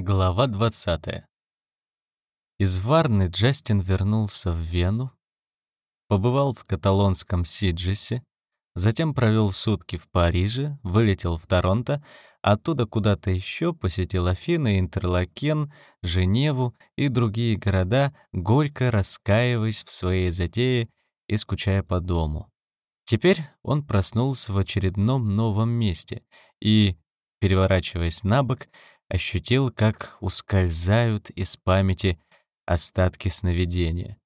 Глава 20. Из Варны Джастин вернулся в Вену, побывал в каталонском Сиджесе, затем провел сутки в Париже, вылетел в Торонто, оттуда куда-то еще посетил Афины, Интерлакен, Женеву и другие города, горько раскаиваясь в своей затее и скучая по дому. Теперь он проснулся в очередном новом месте и, переворачиваясь на бок, ощутил, как ускользают из памяти остатки сновидения.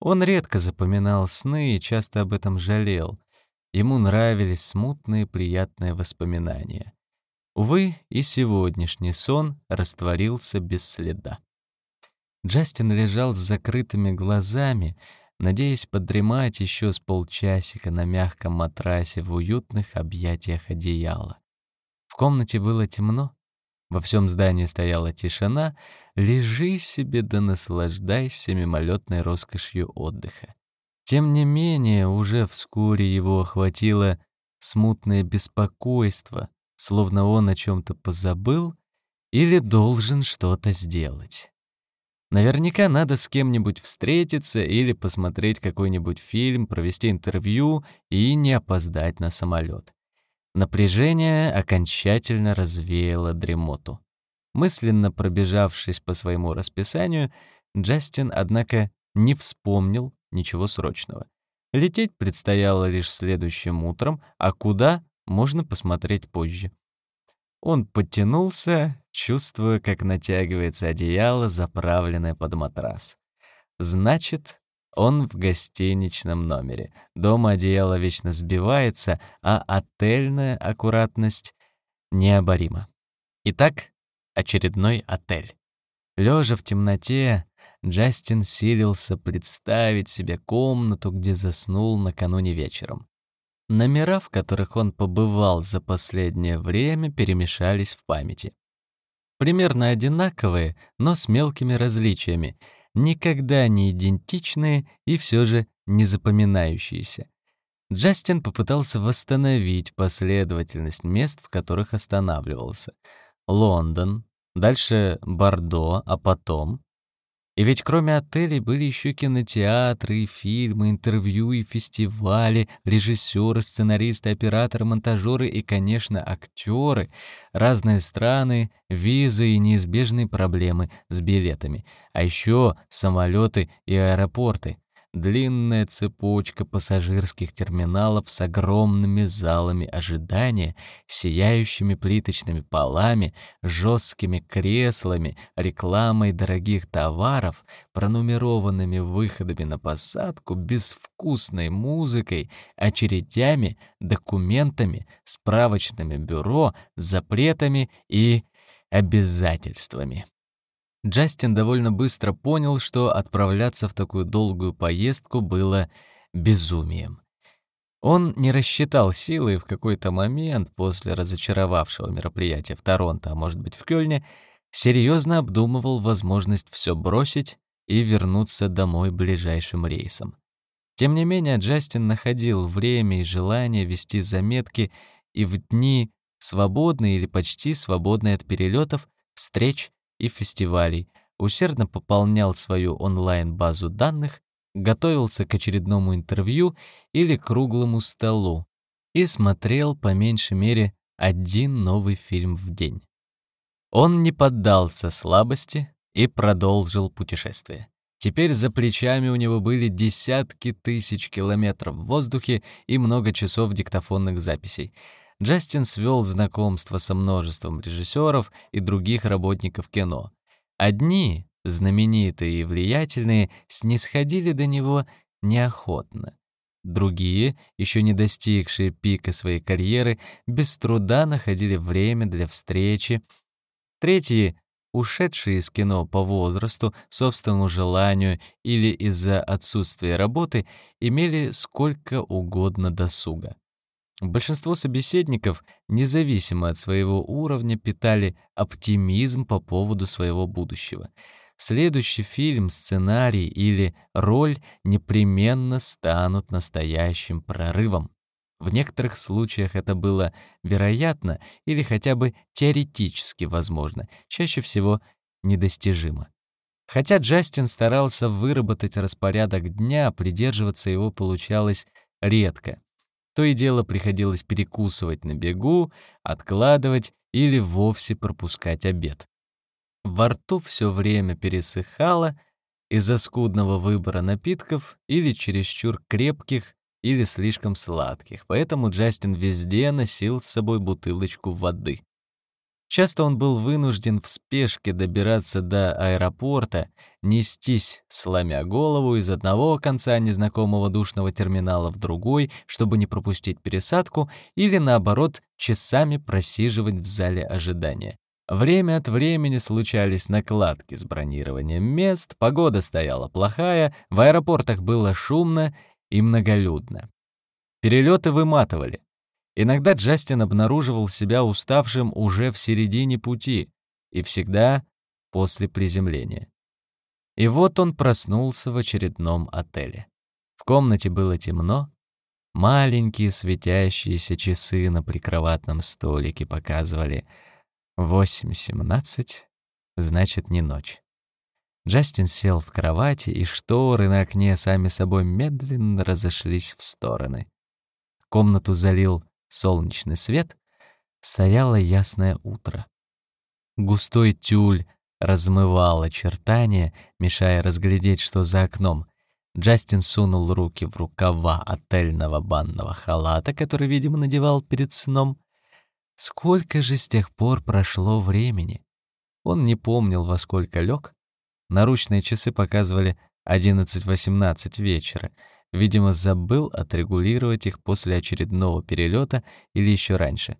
Он редко запоминал сны и часто об этом жалел. Ему нравились смутные приятные воспоминания. Увы, и сегодняшний сон растворился без следа. Джастин лежал с закрытыми глазами, надеясь подремать еще с полчасика на мягком матрасе в уютных объятиях одеяла. В комнате было темно, во всем здании стояла тишина, лежи себе да наслаждайся мимолетной роскошью отдыха. Тем не менее, уже вскоре его охватило смутное беспокойство, словно он о чем-то позабыл или должен что-то сделать. Наверняка надо с кем-нибудь встретиться или посмотреть какой-нибудь фильм, провести интервью и не опоздать на самолет. Напряжение окончательно развеяло дремоту. Мысленно пробежавшись по своему расписанию, Джастин, однако, не вспомнил ничего срочного. Лететь предстояло лишь следующим утром, а куда — можно посмотреть позже. Он подтянулся, чувствуя, как натягивается одеяло, заправленное под матрас. Значит, он в гостиничном номере. Дома одеяло вечно сбивается, а отельная аккуратность необорима. Итак, очередной отель. Лежа в темноте, Джастин силился представить себе комнату, где заснул накануне вечером. Номера, в которых он побывал за последнее время, перемешались в памяти. Примерно одинаковые, но с мелкими различиями — никогда не идентичные и все же не запоминающиеся. Джастин попытался восстановить последовательность мест, в которых останавливался. Лондон, дальше Бордо, а потом и ведь кроме отелей были еще кинотеатры, и фильмы, интервью и фестивали, режиссеры, сценаристы, операторы, монтажеры и, конечно, актеры, разные страны, визы и неизбежные проблемы с билетами, а еще самолеты и аэропорты. Длинная цепочка пассажирских терминалов с огромными залами ожидания, сияющими плиточными полами, жесткими креслами, рекламой дорогих товаров, пронумерованными выходами на посадку, безвкусной музыкой, очередями, документами, справочными бюро, запретами и обязательствами. Джастин довольно быстро понял, что отправляться в такую долгую поездку было безумием. Он не рассчитал силы и в какой-то момент после разочаровавшего мероприятия в Торонто, а может быть в Кёльне, серьезно обдумывал возможность все бросить и вернуться домой ближайшим рейсом. Тем не менее, Джастин находил время и желание вести заметки и в дни, свободные или почти свободные от перелетов, встреч и фестивалей, усердно пополнял свою онлайн-базу данных, готовился к очередному интервью или круглому столу и смотрел по меньшей мере один новый фильм в день. Он не поддался слабости и продолжил путешествие. Теперь за плечами у него были десятки тысяч километров в воздухе и много часов диктофонных записей — Джастин свел знакомство со множеством режиссеров и других работников кино. Одни, знаменитые и влиятельные, снисходили до него неохотно. Другие, еще не достигшие пика своей карьеры, без труда находили время для встречи. Третьи, ушедшие из кино по возрасту, собственному желанию или из-за отсутствия работы, имели сколько угодно досуга. Большинство собеседников, независимо от своего уровня, питали оптимизм по поводу своего будущего. Следующий фильм, сценарий или роль непременно станут настоящим прорывом. В некоторых случаях это было вероятно или хотя бы теоретически возможно, чаще всего недостижимо. Хотя Джастин старался выработать распорядок дня, придерживаться его получалось редко. То и дело приходилось перекусывать на бегу, откладывать или вовсе пропускать обед. Во рту все время пересыхало из-за скудного выбора напитков или чересчур крепких, или слишком сладких, поэтому Джастин везде носил с собой бутылочку воды. Часто он был вынужден в спешке добираться до аэропорта, нестись, сломя голову из одного конца незнакомого душного терминала в другой, чтобы не пропустить пересадку, или, наоборот, часами просиживать в зале ожидания. Время от времени случались накладки с бронированием мест, погода стояла плохая, в аэропортах было шумно и многолюдно. Перелеты выматывали. Иногда Джастин обнаруживал себя уставшим уже в середине пути и всегда после приземления. И вот он проснулся в очередном отеле. В комнате было темно, маленькие светящиеся часы на прикроватном столике показывали 8.17, значит, не ночь. Джастин сел в кровати, и шторы на окне сами собой медленно разошлись в стороны. Комнату залил солнечный свет, стояло ясное утро. Густой тюль размывал очертания, мешая разглядеть, что за окном. Джастин сунул руки в рукава отельного банного халата, который, видимо, надевал перед сном. Сколько же с тех пор прошло времени? Он не помнил, во сколько лег. Наручные часы показывали 11-18 вечера. Видимо, забыл отрегулировать их после очередного перелета или еще раньше.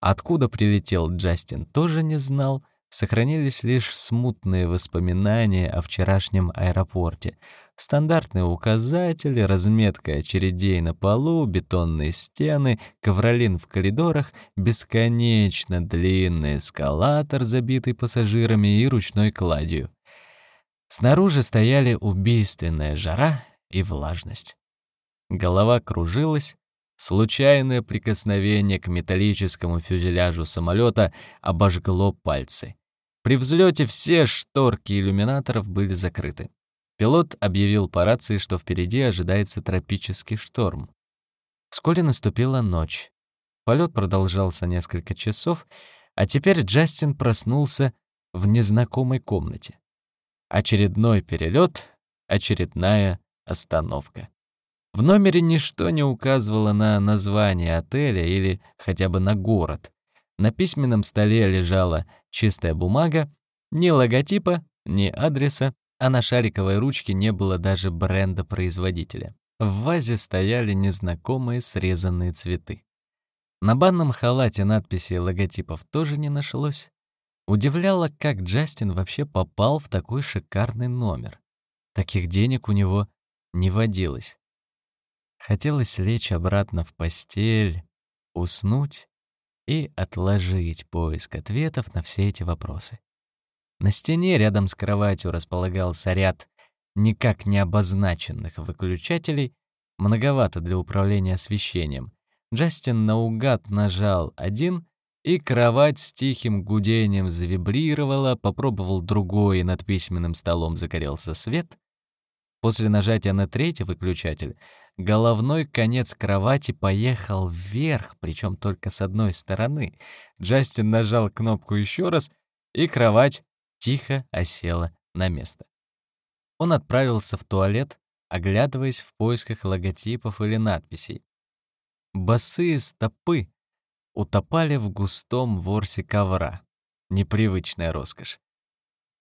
Откуда прилетел Джастин, тоже не знал. Сохранились лишь смутные воспоминания о вчерашнем аэропорте. Стандартные указатели, разметка очередей на полу, бетонные стены, ковролин в коридорах, бесконечно длинный эскалатор, забитый пассажирами и ручной кладью. Снаружи стояли убийственная жара и влажность. Голова кружилась, случайное прикосновение к металлическому фюзеляжу самолета обожгло пальцы. При взлете все шторки иллюминаторов были закрыты. Пилот объявил по рации, что впереди ожидается тропический шторм. Вскоре наступила ночь. Полет продолжался несколько часов, а теперь Джастин проснулся в незнакомой комнате. Очередной перелет, очередная остановка. В номере ничто не указывало на название отеля или хотя бы на город. На письменном столе лежала чистая бумага, ни логотипа, ни адреса, а на шариковой ручке не было даже бренда производителя. В вазе стояли незнакомые срезанные цветы. На банном халате надписи и логотипов тоже не нашлось. Удивляло, как Джастин вообще попал в такой шикарный номер. Таких денег у него не водилось. Хотелось лечь обратно в постель, уснуть и отложить поиск ответов на все эти вопросы. На стене рядом с кроватью располагался ряд никак не обозначенных выключателей, многовато для управления освещением. Джастин наугад нажал один, и кровать с тихим гудением завибрировала, попробовал другой, и над письменным столом загорелся свет. После нажатия на третий выключатель головной конец кровати поехал вверх, причем только с одной стороны. Джастин нажал кнопку еще раз, и кровать тихо осела на место. Он отправился в туалет, оглядываясь в поисках логотипов или надписей. Босые стопы утопали в густом ворсе ковра. Непривычная роскошь.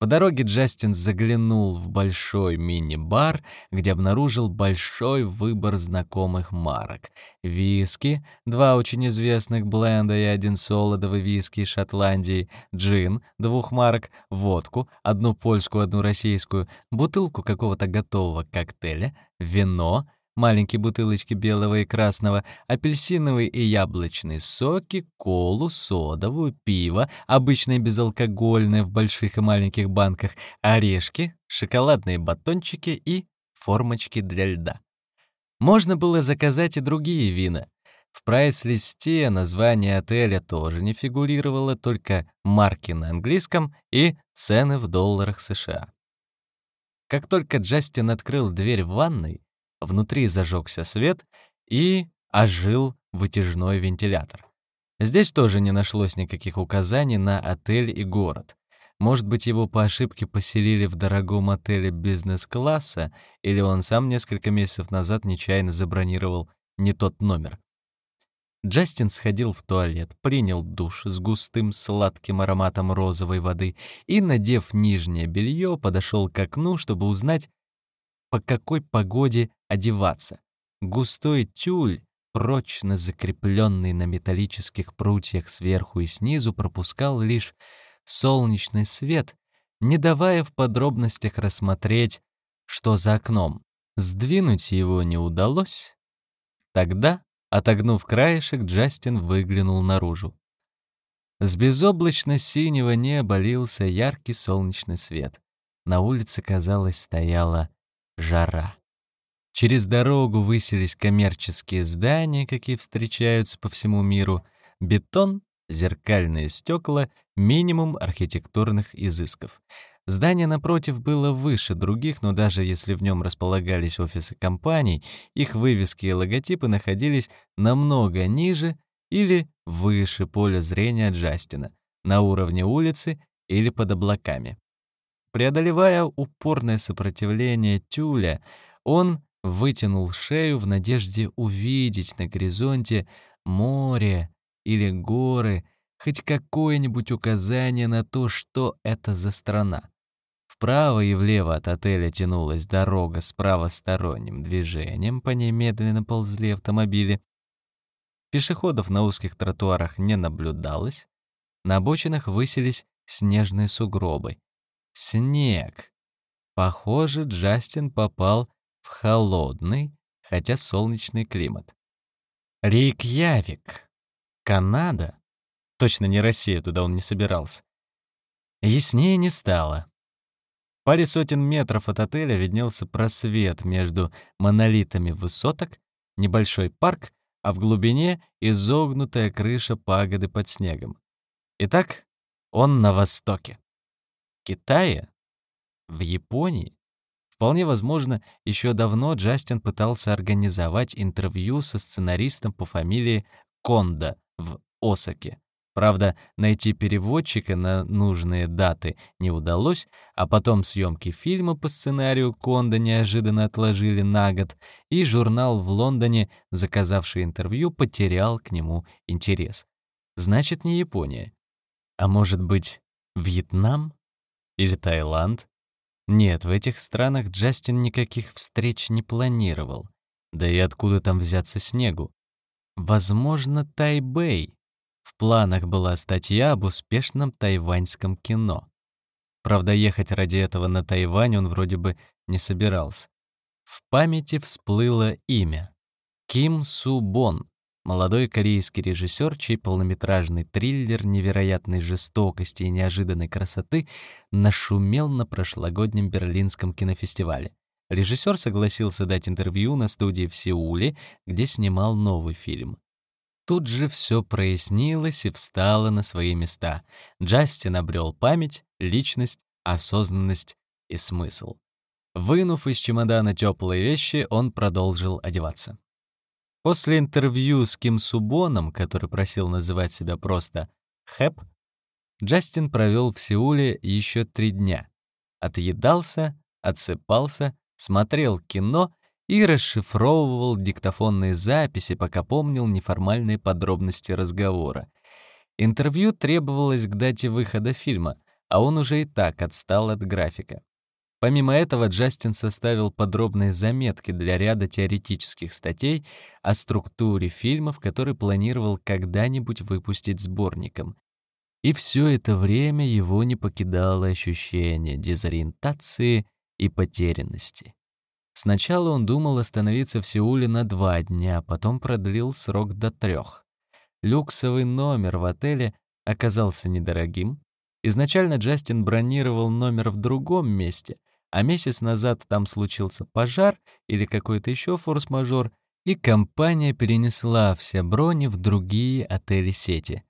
По дороге Джастин заглянул в большой мини-бар, где обнаружил большой выбор знакомых марок. Виски, два очень известных бленда и один солодовый виски из Шотландии, джин, двух марок, водку, одну польскую, одну российскую, бутылку какого-то готового коктейля, вино — маленькие бутылочки белого и красного, апельсиновые и яблочные соки, колу, содовую, пиво, обычное безалкогольное в больших и маленьких банках, орешки, шоколадные батончики и формочки для льда. Можно было заказать и другие вина. В прайс-листе название отеля тоже не фигурировало, только марки на английском и цены в долларах США. Как только Джастин открыл дверь в ванной, внутри зажегся свет и ожил вытяжной вентилятор. Здесь тоже не нашлось никаких указаний на отель и город. Может быть, его по ошибке поселили в дорогом отеле бизнес-класса, или он сам несколько месяцев назад нечаянно забронировал не тот номер. Джастин сходил в туалет, принял душ с густым сладким ароматом розовой воды и, надев нижнее белье, подошел к окну, чтобы узнать, по какой погоде одеваться. Густой тюль, прочно закрепленный на металлических прутьях сверху и снизу, пропускал лишь солнечный свет, не давая в подробностях рассмотреть, что за окном. Сдвинуть его не удалось. Тогда, отогнув краешек, Джастин выглянул наружу. С безоблачно-синего неба лился яркий солнечный свет. На улице, казалось, стояла жара. Через дорогу высились коммерческие здания, какие встречаются по всему миру, бетон, зеркальные стекла, минимум архитектурных изысков. Здание напротив было выше других, но даже если в нем располагались офисы компаний, их вывески и логотипы находились намного ниже или выше поля зрения Джастина, на уровне улицы или под облаками. Преодолевая упорное сопротивление тюля, он вытянул шею в надежде увидеть на горизонте море или горы, хоть какое-нибудь указание на то, что это за страна. Вправо и влево от отеля тянулась дорога с правосторонним движением, по ней медленно ползли автомобили. Пешеходов на узких тротуарах не наблюдалось, на обочинах высились снежные сугробы. Снег. Похоже, Джастин попал в холодный, хотя солнечный климат. Рейкьявик. Канада? Точно не Россия, туда он не собирался. Яснее не стало. В паре сотен метров от отеля виднелся просвет между монолитами высоток, небольшой парк, а в глубине изогнутая крыша пагоды под снегом. Итак, он на востоке. Китае? В Японии? Вполне возможно, еще давно Джастин пытался организовать интервью со сценаристом по фамилии Конда в Осаке. Правда, найти переводчика на нужные даты не удалось, а потом съемки фильма по сценарию Конда неожиданно отложили на год, и журнал в Лондоне, заказавший интервью, потерял к нему интерес. Значит, не Япония. А может быть, Вьетнам? Или Таиланд? Нет, в этих странах Джастин никаких встреч не планировал. Да и откуда там взяться снегу? Возможно, Тайбэй. В планах была статья об успешном тайваньском кино. Правда, ехать ради этого на Тайвань он вроде бы не собирался. В памяти всплыло имя. Ким Су Бон, молодой корейский режиссер, чей полнометражный триллер невероятной жестокости и неожиданной красоты нашумел на прошлогоднем Берлинском кинофестивале. Режиссер согласился дать интервью на студии в Сеуле, где снимал новый фильм. Тут же все прояснилось и встало на свои места. Джастин обрел память, личность, осознанность и смысл. Вынув из чемодана теплые вещи, он продолжил одеваться. После интервью с Ким Субоном, который просил называть себя просто «Хэп», Джастин провел в Сеуле еще три дня. Отъедался, отсыпался, смотрел кино и расшифровывал диктофонные записи, пока помнил неформальные подробности разговора. Интервью требовалось к дате выхода фильма, а он уже и так отстал от графика. Помимо этого, Джастин составил подробные заметки для ряда теоретических статей о структуре фильмов, который планировал когда-нибудь выпустить сборником. И все это время его не покидало ощущение дезориентации и потерянности. Сначала он думал остановиться в Сеуле на два дня, потом продлил срок до трех. Люксовый номер в отеле оказался недорогим. Изначально Джастин бронировал номер в другом месте, а месяц назад там случился пожар или какой-то еще форс-мажор, и компания перенесла все брони в другие отели сети.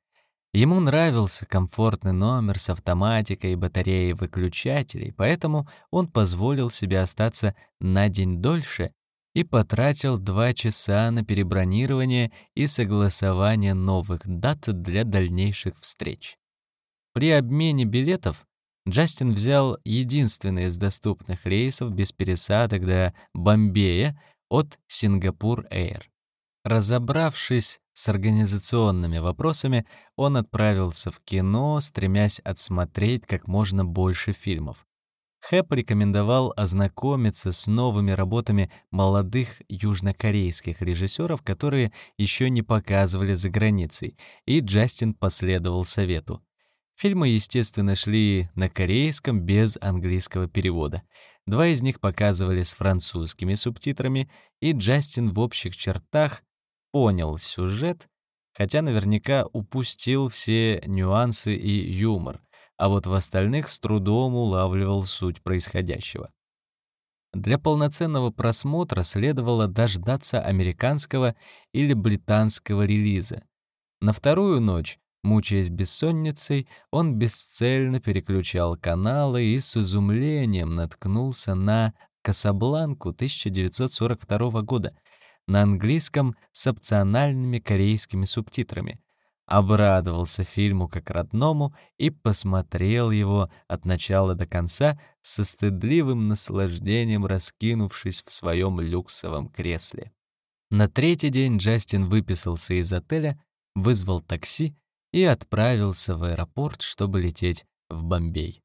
Ему нравился комфортный номер с автоматикой и батареей выключателей, поэтому он позволил себе остаться на день дольше и потратил два часа на перебронирование и согласование новых дат для дальнейших встреч. При обмене билетов Джастин взял единственный из доступных рейсов без пересадок до Бомбея от Сингапур Эйр. Разобравшись с организационными вопросами, он отправился в кино, стремясь отсмотреть как можно больше фильмов. Хэп рекомендовал ознакомиться с новыми работами молодых южнокорейских режиссеров, которые еще не показывали за границей, и Джастин последовал совету. Фильмы, естественно, шли на корейском без английского перевода. Два из них показывали с французскими субтитрами, и Джастин в общих чертах понял сюжет, хотя наверняка упустил все нюансы и юмор, а вот в остальных с трудом улавливал суть происходящего. Для полноценного просмотра следовало дождаться американского или британского релиза. На вторую ночь Мучаясь бессонницей, он бесцельно переключал каналы и с изумлением наткнулся на «Касабланку» 1942 года на английском с опциональными корейскими субтитрами. Обрадовался фильму как родному и посмотрел его от начала до конца со стыдливым наслаждением, раскинувшись в своем люксовом кресле. На третий день Джастин выписался из отеля, вызвал такси и отправился в аэропорт, чтобы лететь в Бомбей.